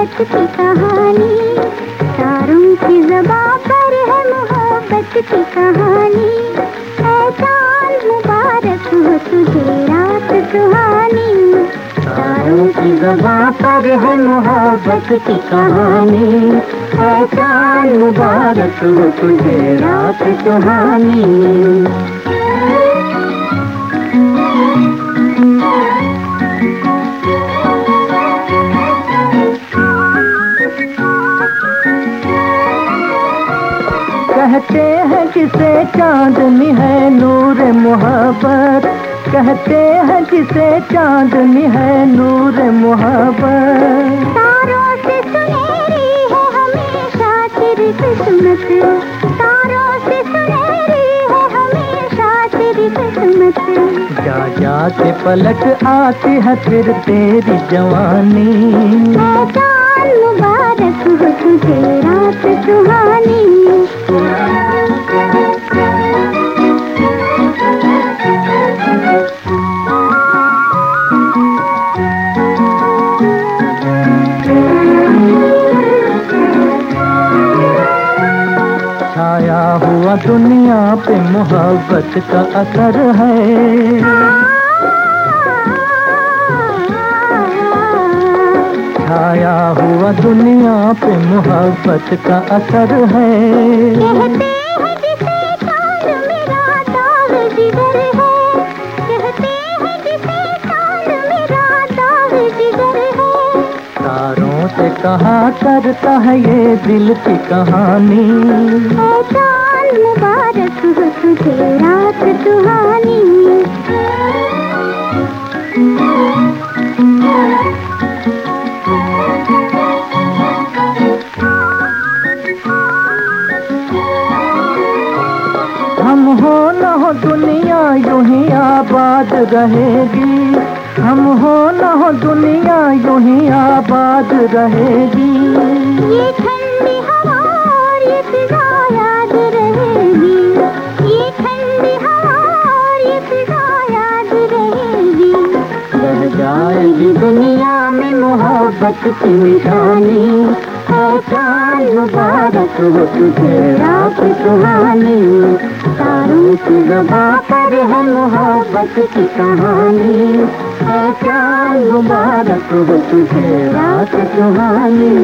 मोहब्बत की कहानी, तारों की जबा पर है मोहब्बत की कहानी। चाँद मुबारक हो तुझे, रात सुहानी। तारों की जबा पर है मोहब्बत की कहानी। चाँद मुबारक हो तुझे, रात सुहानी। कहते हैं किसे चांदनी है नूर मोहब्बत। कहते हैं किसे चांदनी है नूर मोहब्बत। तारों से सुनहरी है हमेशा तेरी किस्मत। तारों से सुनहरी है हमेशा तेरी किस्मत। जा जा के पलट आती है फिर तेरी जवानी। मुबारक हो तुझे रात सुहानी हुआ दुनिया पे मोहब्बत का असर है। छाया हुआ दुनिया पे मोहब्बत का असर है। कहते हैं है। हैं है। कहा करता है ये दिल की कहानी। मुबारक हो तुझे रात सुहानी हम हो न हो दुनिया यूँ ही आबाद रहेगी। हम हो न हो दुनिया यूँ ही आबाद रहेगी। ये ठंडी हवा और ये मोहब्बत की चाँद मुबारक हो तुझे रात सुहानी। तारों की जबा पर है मोहब्बत की कहानी चाँद मुबारक हो तुझे रात सुहानी।